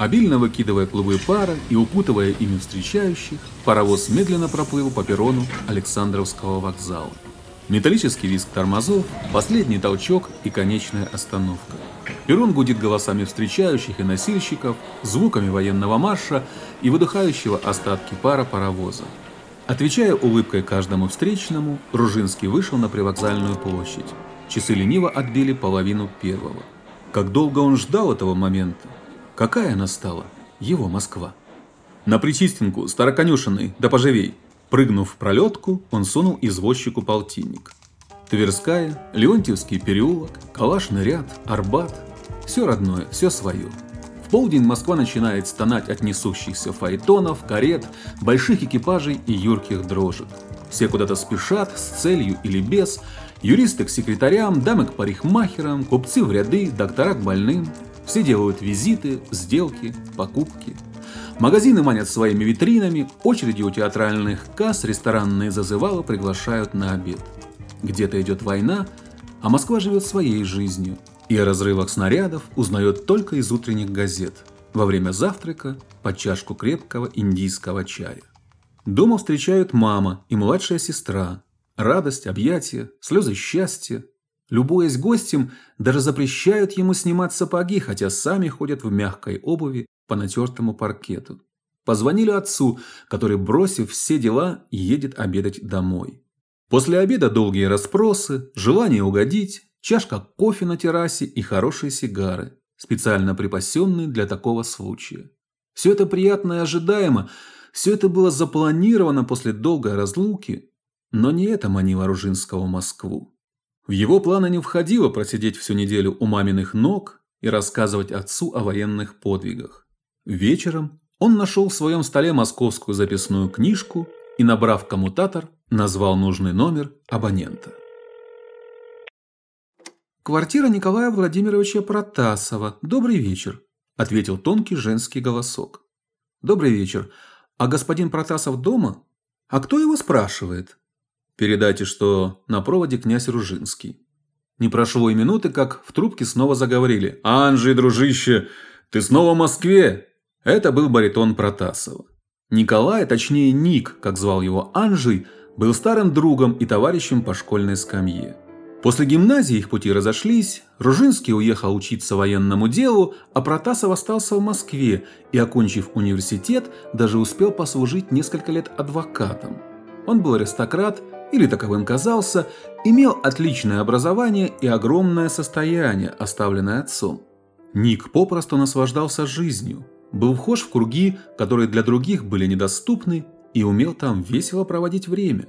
Обильно выкидывая клубы пара и укутывая ими встречающих, паровоз медленно проплыл по перрону Александровского вокзала. Металлический визг тормозов, последний толчок и конечная остановка. Перрон гудит голосами встречающих и носильщиков, звуками военного марша и выдыхающего остатки пара паровоза. Отвечая улыбкой каждому встречному, Ружинский вышел на привокзальную площадь. Часы лениво отбили половину первого. Как долго он ждал этого момента? Какая настала? Его Москва. На Причистинку, Староконюшиной, да поживей. Прыгнув в пролетку, он сунул извозчику полтинник. Тверская, Леонтьевский переулок, Калашный ряд, Арбат. Все родное, все свое. В полдень Москва начинает стонать от несущихся фаэтонов, карет, больших экипажей и юрких дрожек. Все куда-то спешат, с целью или без, юристы к секретарям, дамы к парикмахерам, купцы в ряды, доктора к больным – все делают визиты, сделки, покупки. Магазины манят своими витринами, очереди у театральных касс, ресторанные зазывалы приглашают на обед. Где-то идет война, а Москва живет своей жизнью. И о разрывах снарядов узнает только из утренних газет. Во время завтрака под чашку крепкого индийского чая. Дома встречают мама и младшая сестра. Радость, объятия, слезы счастья, Любуясь гостем, даже запрещают ему снимать сапоги, хотя сами ходят в мягкой обуви по натертому паркету. Позвонили отцу, который, бросив все дела, едет обедать домой. После обеда долгие расспросы, желание угодить, чашка кофе на террасе и хорошие сигары, специально припасенные для такого случая. Все это приятно и ожидаемо, все это было запланировано после долгой разлуки, но не это манило Ружинского Москву. В его планы не входило просидеть всю неделю у маминых ног и рассказывать отцу о военных подвигах. Вечером он нашел в своем столе московскую записную книжку и, набрав коммутатор, назвал нужный номер абонента. «Квартира Николая Владимировича Протасова. Добрый вечер», – ответил тонкий женский голосок. «Добрый вечер. А господин Протасов дома? А кто его спрашивает?» Передайте, что на проводе князь Ружинский. Не прошло и минуты, как в трубке снова заговорили. «Анжей, дружище, ты снова в Москве?» Это был баритон Протасова. Николай, точнее Ник, как звал его Анжей, был старым другом и товарищем по школьной скамье. После гимназии их пути разошлись, Ружинский уехал учиться военному делу, а Протасов остался в Москве и, окончив университет, даже успел послужить несколько лет адвокатом. Он был аристократ или таковым казался, имел отличное образование и огромное состояние, оставленное отцом. Ник попросту наслаждался жизнью, был вхож в круги, которые для других были недоступны, и умел там весело проводить время.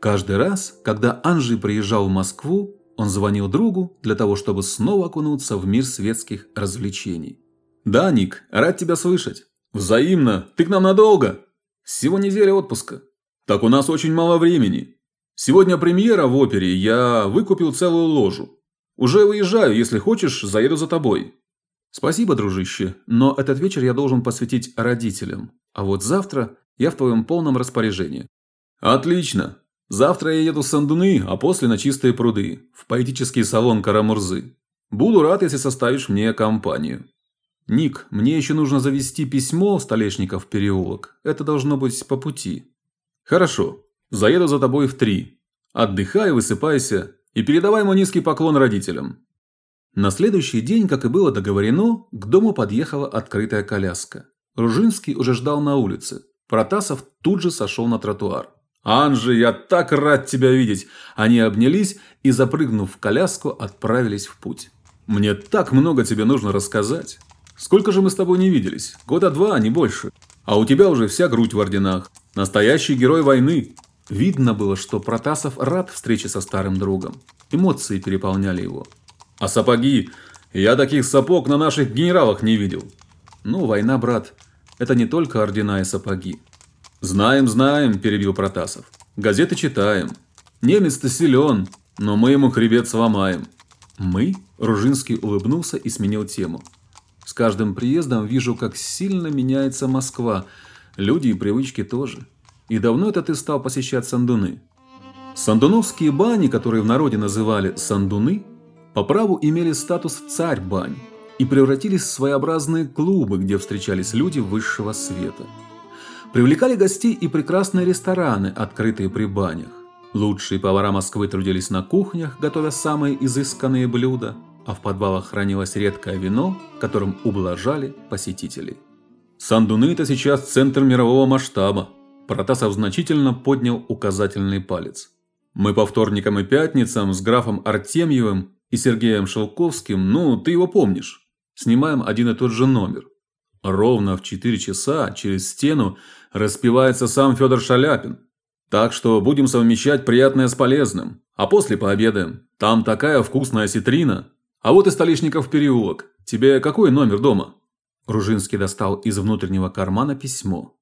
Каждый раз, когда Анжи приезжал в Москву, он звонил другу для того, чтобы снова окунуться в мир светских развлечений. «Да, Ник, рад тебя слышать. Взаимно. Ты к нам надолго? Всего неделя отпуска. Так у нас очень мало времени. Сегодня премьера в опере, я выкупил целую ложу. Уже выезжаю, если хочешь, заеду за тобой. Спасибо, дружище, но этот вечер я должен посвятить родителям. А вот завтра я в твоем полном распоряжении. Отлично. Завтра я еду в Сандуны, а после на Чистые пруды, в поэтический салон Карамурзы. Буду рад, если составишь мне компанию. Ник, мне еще нужно завести письмо в Столешников переулок. Это должно быть по пути. Хорошо. Заеду за тобой в три. Отдыхай, высыпайся и передавай мой низкий поклон родителям». На следующий день, как и было договорено, к дому подъехала открытая коляска. Ружинский уже ждал на улице. Протасов тут же сошел на тротуар. «Анжи, я так рад тебя видеть!» Они обнялись и, запрыгнув в коляску, отправились в путь. «Мне так много тебе нужно рассказать. Сколько же мы с тобой не виделись? Года два, а не больше. А у тебя уже вся грудь в орденах. Настоящий герой войны. Видно было, что Протасов рад встрече со старым другом. Эмоции переполняли его. А сапоги? Я таких сапог на наших генералах не видел. Ну, война, брат, это не только ордена и сапоги. Знаем, знаем, перебил Протасов. Газеты читаем. Немец-то силен, но мы ему хребет сломаем. Мы? Ружинский улыбнулся и сменил тему. С каждым приездом вижу, как сильно меняется Москва. Люди и привычки тоже. И давно это ты стал посещать сандуны? Сандуновские бани, которые в народе называли сандуны, по праву имели статус царь бань. и превратились в своеобразные клубы, где встречались люди высшего света. Привлекали гостей и прекрасные рестораны, открытые при банях. Лучшие повара Москвы трудились на кухнях, готовя самые изысканные блюда, а в подвалах хранилось редкое вино, которым ублажали посетителей. Сандуны – это сейчас центр мирового масштаба. Протасов значительно поднял указательный палец. Мы по вторникам и пятницам с графом Артемьевым и Сергеем Шелковским, ну, ты его помнишь, снимаем один и тот же номер. Ровно в 4 часа через стену распевается сам Федор Шаляпин. Так что будем совмещать приятное с полезным. А после пообедаем. Там такая вкусная ситрина. А вот и Столичников переулок. Тебе какой номер дома? Ружинский достал из внутреннего кармана письмо.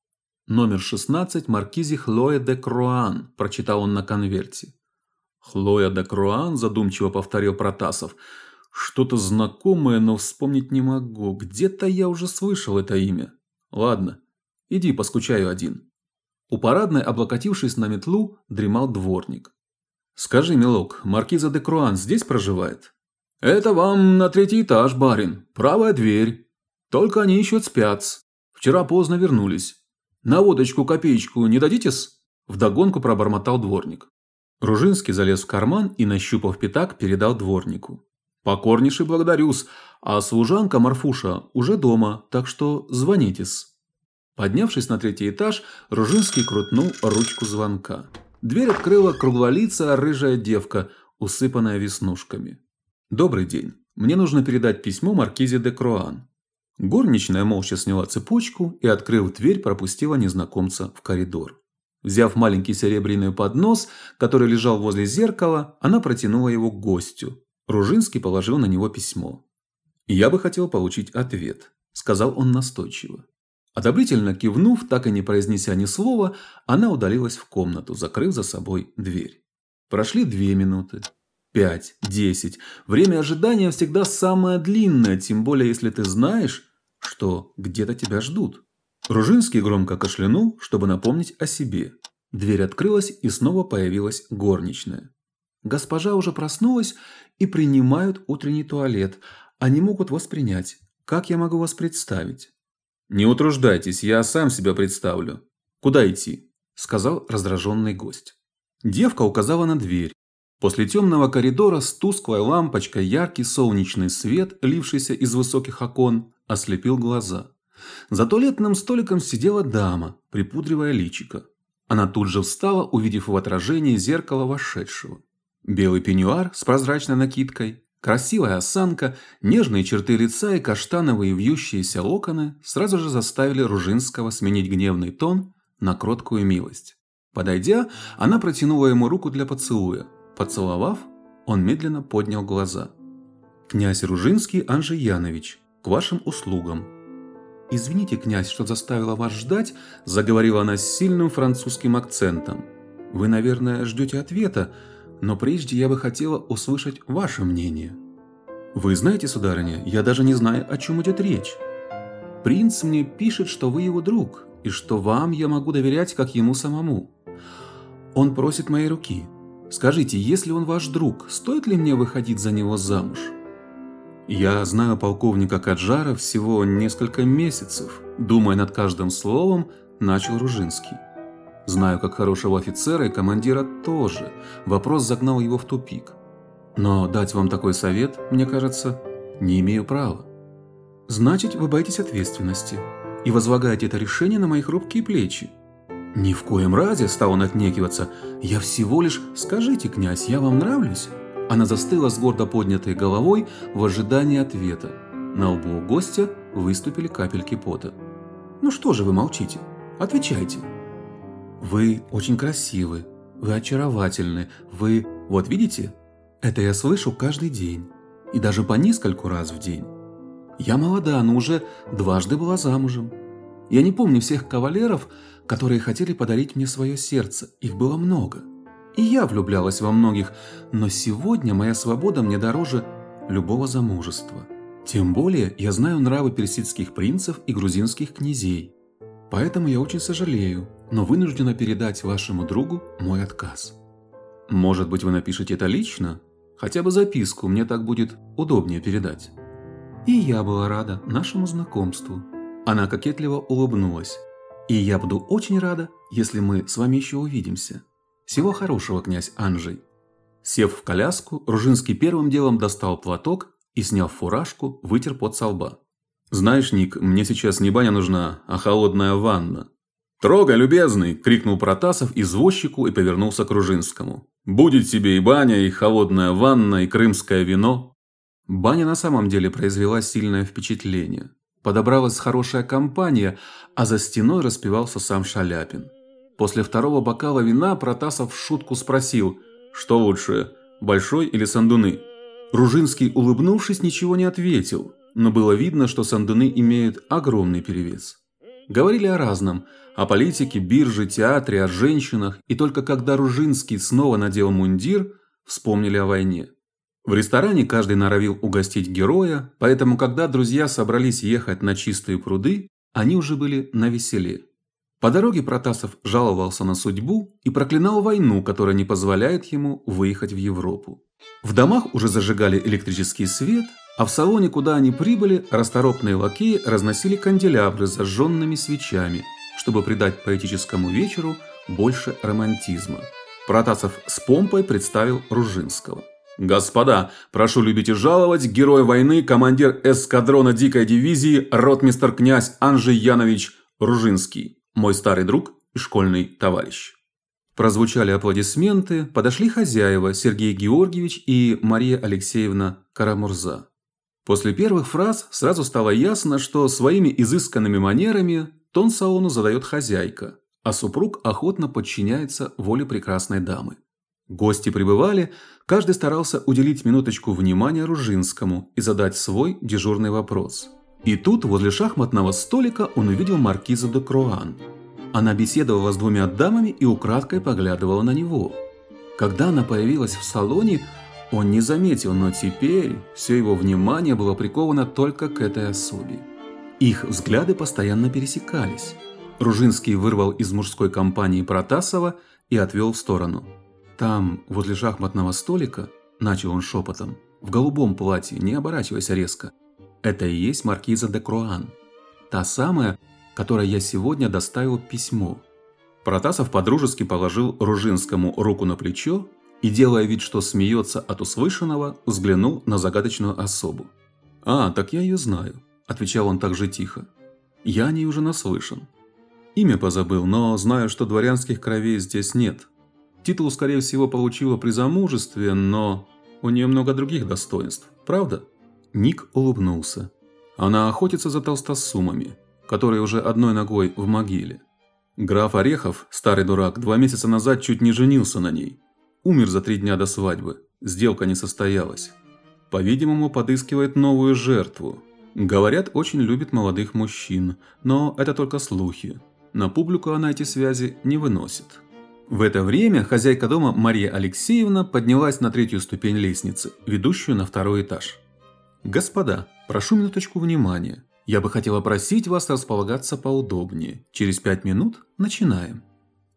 Номер 16 маркизе Хлоя де Круан, прочитал он на конверте. Хлоя де Круан задумчиво повторил Протасов. Что-то знакомое, но вспомнить не могу. Где-то я уже слышал это имя. Ладно, иди поскучаю один. У парадной, облокотившись на метлу, дремал дворник. Скажи, милок, маркиза де Круан здесь проживает? Это вам на третий этаж, барин. Правая дверь. Только они еще спят. Вчера поздно вернулись. На водочку копеечку не дадите-с? Вдогонку пробормотал дворник. Ружинский залез в карман и, нащупав пятак, передал дворнику. Покорнейше благодарю-с, а служанка Марфуша уже дома, так что звонитесь. Поднявшись на третий этаж, Ружинский крутнул ручку звонка. Дверь открыла круглолицая рыжая девка, усыпанная веснушками. «Добрый день. Мне нужно передать письмо маркизе де Круан». Горничная молча сняла цепочку и, открыв дверь, пропустила незнакомца в коридор. Взяв маленький серебряный поднос, который лежал возле зеркала, она протянула его гостю. Ружинский положил на него письмо. «Я бы хотел получить ответ», – сказал он настойчиво. Одобрительно кивнув, так и не произнеся ни слова, она удалилась в комнату, закрыв за собой дверь. Прошли две минуты. Пять, десять. Время ожидания всегда самое длинное, тем более если ты знаешь, что где-то тебя ждут. Ружинский громко кашлянул, чтобы напомнить о себе. Дверь открылась, и снова появилась горничная. Госпожа уже проснулась и принимают утренний туалет. Они могут вас принять. Как я могу вас представить? Не утруждайтесь, я сам себя представлю. Куда идти? сказал раздраженный гость. Девка указала на дверь. После темного коридора с тусклой лампочкой яркий солнечный свет, лившийся из высоких окон, ослепил глаза. За туалетным столиком сидела дама, припудривая личико. Она тут же встала, увидев в отражении зеркало вошедшего. Белый пеньюар с прозрачной накидкой, красивая осанка, нежные черты лица и каштановые вьющиеся локоны сразу же заставили Ружинского сменить гневный тон на кроткую милость. Подойдя, она протянула ему руку для поцелуя. Поцеловав, он медленно поднял глаза. «Князь Ружинский Анжей Янович, к вашим услугам». «Извините, князь, что заставила вас ждать», – заговорила она с сильным французским акцентом. «Вы, наверное, ждете ответа, но прежде я бы хотела услышать ваше мнение. Вы знаете, сударыня, я даже не знаю, о чем идет речь. Принц мне пишет, что вы его друг, и что вам я могу доверять, как ему самому. Он просит моей руки. Скажите, если он ваш друг, стоит ли мне выходить за него замуж? Я знаю полковника Каджара всего несколько месяцев. Думая над каждым словом, начал Ружинский. Знаю, как хорошего офицера и командира тоже. Вопрос загнал его в тупик. Но дать вам такой совет, мне кажется, не имею права. Значит, вы боитесь ответственности и возлагаете это решение на мои хрупкие плечи. Ни в коем разе стал он отнекиваться. Я всего лишь... Скажите, князь, я вам нравлюсь? Она застыла с гордо поднятой головой в ожидании ответа. На лбу гостя выступили капельки пота. Ну что же вы молчите? Отвечайте. Вы очень красивы, вы очаровательны, вы... Вот видите? Это я слышу каждый день. И даже по нескольку раз в день. Я молода, но уже дважды была замужем. Я не помню всех кавалеров, которые хотели подарить мне свое сердце. Их было много. И я влюблялась во многих, но сегодня моя свобода мне дороже любого замужества. Тем более я знаю нравы персидских принцев и грузинских князей. Поэтому я очень сожалею, но вынуждена передать вашему другу мой отказ. Может быть, вы напишете это лично? Хотя бы записку, мне так будет удобнее передать. И я была рада нашему знакомству. Она кокетливо улыбнулась. И я буду очень рада, если мы с вами еще увидимся. Всего хорошего, князь Анжей. Сев в коляску, Ружинский первым делом достал платок и, сняв фуражку, вытер пот со лба. «Знаешь, Ник, мне сейчас не баня нужна, а холодная ванна». «Трогай, любезный!» – крикнул Протасов извозчику и повернулся к Ружинскому. «Будет тебе и баня, и холодная ванна, и крымское вино». Баня на самом деле произвела сильное впечатление. Подобралась хорошая компания, а за стеной распевался сам Шаляпин. После второго бокала вина Протасов в шутку спросил, что лучше, большой или сандуны? Ружинский, улыбнувшись, ничего не ответил, но было видно, что сандуны имеют огромный перевес. Говорили о разном – о политике, бирже, театре, о женщинах, и только когда Ружинский снова надел мундир, вспомнили о войне. В ресторане каждый норовил угостить героя, поэтому когда друзья собрались ехать на чистые пруды, они уже были на веселе. По дороге Протасов жаловался на судьбу и проклинал войну, которая не позволяет ему выехать в Европу. В домах уже зажигали электрический свет, а в салоне, куда они прибыли, расторопные лакеи разносили канделябры с зажженными свечами – чтобы придать поэтическому вечеру больше романтизма. Протасов с помпой представил Ружинского. «Господа, прошу любить и жаловать, герой войны, командир эскадрона дикой дивизии, ротмистр князь Анжей Янович Ружинский, мой старый друг и школьный товарищ». Прозвучали аплодисменты, подошли хозяева Сергей Георгиевич и Мария Алексеевна Карамурза. После первых фраз сразу стало ясно, что своими изысканными манерами Тон салону задает хозяйка, а супруг охотно подчиняется воле прекрасной дамы. Гости прибывали, каждый старался уделить минуточку внимания Ружинскому и задать свой дежурный вопрос. И тут возле шахматного столика он увидел маркиза де Круан. Она беседовала с двумя дамами и украдкой поглядывала на него. Когда она появилась в салоне, он не заметил, но теперь все его внимание было приковано только к этой особе. Их взгляды постоянно пересекались. Ружинский вырвал из мужской компании Протасова и отвел в сторону. Там, возле шахматного столика, начал он шепотом, в голубом платье, не оборачивайся резко. Это и есть маркиза де Круан. Та самая, которой я сегодня доставил письмо. Протасов подружески положил Ружинскому руку на плечо и, делая вид, что смеется от услышанного, взглянул на загадочную особу. «А, так я ее знаю. – отвечал он также тихо. «Я о ней уже наслышан. Имя позабыл, но знаю, что дворянских кровей здесь нет. Титул, скорее всего, получила при замужестве, но у нее много других достоинств, правда?» Ник улыбнулся. «Она охотится за толстосумами, которые уже одной ногой в могиле. Граф Орехов, старый дурак, два месяца назад чуть не женился на ней. Умер за три дня до свадьбы. Сделка не состоялась. По-видимому, подыскивает новую жертву, Говорят, очень любит молодых мужчин, но это только слухи. На публику она эти связи не выносит. В это время хозяйка дома Мария Алексеевна поднялась на третью ступень лестницы, ведущую на второй этаж. «Господа, прошу минуточку внимания. Я бы хотела просить вас располагаться поудобнее. Через пять минут начинаем».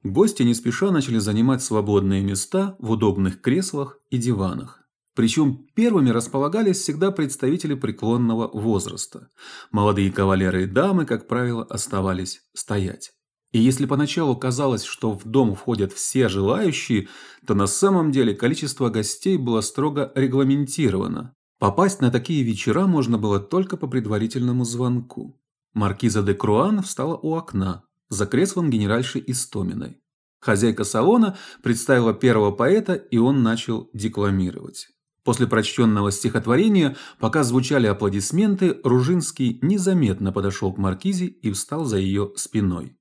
Гости не спеша начали занимать свободные места в удобных креслах и диванах. Причем первыми располагались всегда представители преклонного возраста. Молодые кавалеры и дамы, как правило, оставались стоять. И если поначалу казалось, что в дом входят все желающие, то на самом деле количество гостей было строго регламентировано. Попасть на такие вечера можно было только по предварительному звонку. Маркиза де Круан встала у окна, за креслом генеральши Истоминой. Хозяйка салона представила первого поэта, и он начал декламировать. После прочтенного стихотворения, пока звучали аплодисменты, Ружинский незаметно подошел к маркизе и встал за ее спиной.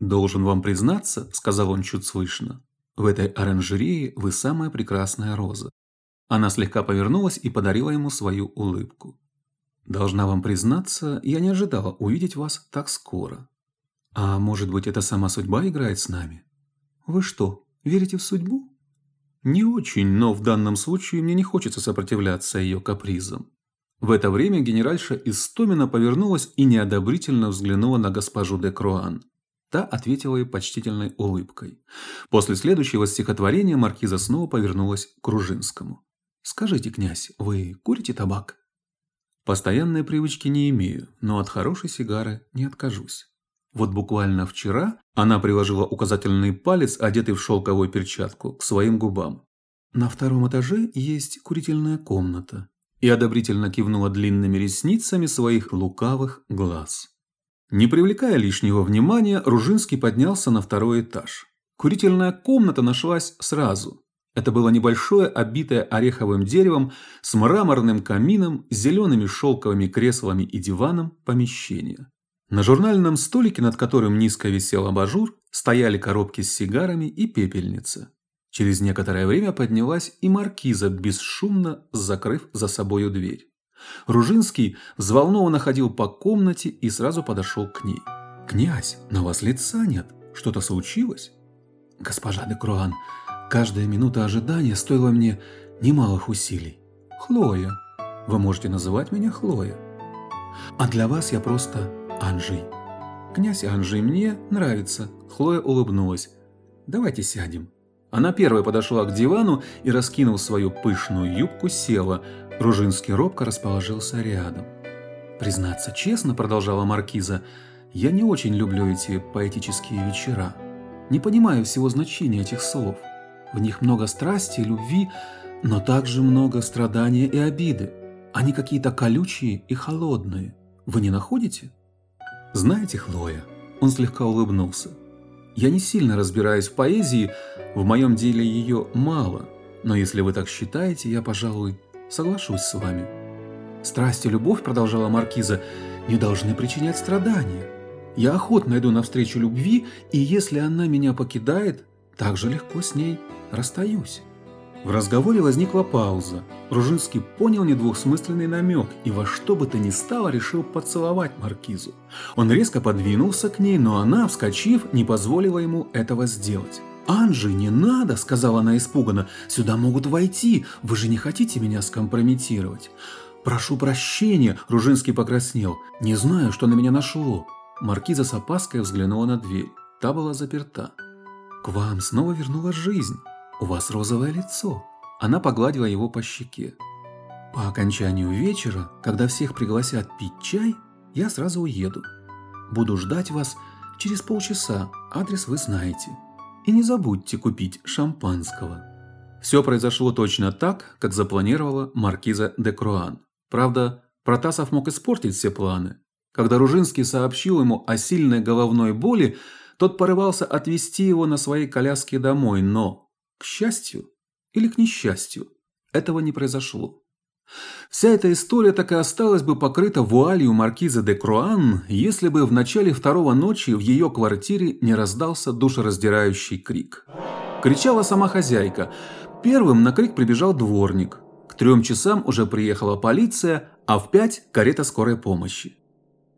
«Должен вам признаться», – сказал он чуть слышно, – «в этой оранжерее вы самая прекрасная роза». Она слегка повернулась и подарила ему свою улыбку. «Должна вам признаться, я не ожидала увидеть вас так скоро. А может быть, это сама судьба играет с нами? Вы что, верите в судьбу?» Не очень, но в данном случае мне не хочется сопротивляться ее капризам. В это время генеральша Истомина повернулась и неодобрительно взглянула на госпожу де Круан. Та ответила ей почтительной улыбкой. После следующего стихотворения маркиза снова повернулась к Кружинскому. «Скажите, князь, вы курите табак?» Постоянной привычки не имею, но от хорошей сигары не откажусь. Вот буквально вчера она приложила указательный палец, одетый в шелковую перчатку, к своим губам. На втором этаже есть курительная комната. И одобрительно кивнула длинными ресницами своих лукавых глаз. Не привлекая лишнего внимания, Ружинский поднялся на второй этаж. Курительная комната нашлась сразу. Это было небольшое, обитое ореховым деревом, с мраморным камином, зелеными шелковыми креслами и диваном помещение. На журнальном столике, над которым низко висел абажур, стояли коробки с сигарами и пепельница. Через некоторое время поднялась и маркиза, бесшумно закрыв за собою дверь. Ружинский взволнованно ходил по комнате и сразу подошел к ней. «Князь, на вас лица нет. Что-то случилось?» «Госпожа де Круан, каждая минута ожидания стоила мне немалых усилий. Хлоя. Вы можете называть меня Хлоя. А для вас я просто Анжи. Князь Анжи мне нравится. Хлоя улыбнулась. Давайте сядем. Она первой подошла к дивану и, раскинув свою пышную юбку, села. Ружинский робко расположился рядом. «Признаться честно», — продолжала Маркиза, — «я не очень люблю эти поэтические вечера. Не понимаю всего значения этих слов. В них много страсти и любви, но также много страдания и обиды. Они какие-то колючие и холодные. Вы не находите?» «Знаете, Хлоя», — он слегка улыбнулся, — «я не сильно разбираюсь в поэзии, в моем деле ее мало, но если вы так считаете, я, пожалуй, соглашусь с вами». «Страсть и любовь», — продолжала Маркиза, — «не должны причинять страдания. Я охотно иду навстречу любви, и если она меня покидает, так же легко с ней расстаюсь». В разговоре возникла пауза. Ружинский понял недвусмысленный намек и во что бы то ни стало решил поцеловать маркизу. Он резко подвинулся к ней, но она, вскочив, не позволила ему этого сделать. «Анжи, не надо!» – сказала она испуганно. «Сюда могут войти. Вы же не хотите меня скомпрометировать?» «Прошу прощения!» – Ружинский покраснел. «Не знаю, что на меня нашло». Маркиза с опаской взглянула на дверь. Та была заперта. «К вам снова вернулась жизнь. «У вас розовое лицо». Она погладила его по щеке. «По окончанию вечера, когда всех пригласят пить чай, я сразу уеду. Буду ждать вас через полчаса, адрес вы знаете. И не забудьте купить шампанского». Все произошло точно так, как запланировала маркиза де Круан. Правда, Протасов мог испортить все планы. Когда Ружинский сообщил ему о сильной головной боли, тот порывался отвезти его на своей коляске домой, но к счастью или к несчастью, этого не произошло. Вся эта история так и осталась бы покрыта вуалью маркиза де Круан, если бы в начале второго ночи в ее квартире не раздался душераздирающий крик. Кричала сама хозяйка. Первым на крик прибежал дворник. К трем часам уже приехала полиция, а в пять – карета скорой помощи.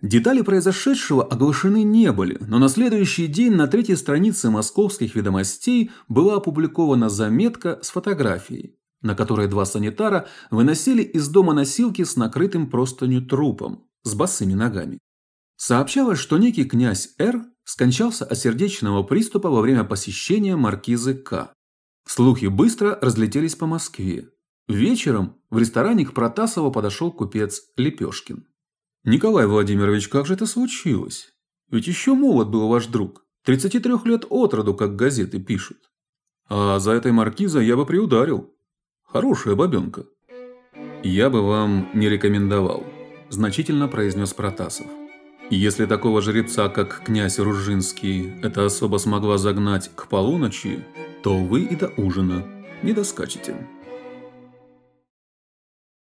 Детали произошедшего оглашены не были, но на следующий день на третьей странице московских ведомостей была опубликована заметка с фотографией, на которой два санитара выносили из дома носилки с накрытым простыню трупом, с босыми ногами. Сообщалось, что некий князь Р. скончался от сердечного приступа во время посещения маркизы К. Слухи быстро разлетелись по Москве. Вечером в ресторане к Протасову подошел купец Лепешкин. «Николай Владимирович, как же это случилось? Ведь еще молод был ваш друг. 33 лет от роду, как газеты пишут. А за этой маркизой я бы приударил. Хорошая бабенка». «Я бы вам не рекомендовал», – значительно произнес Протасов. «Если такого жеребца, как князь Ружинский, эта особа смогла загнать к полуночи, то вы и до ужина не доскачете».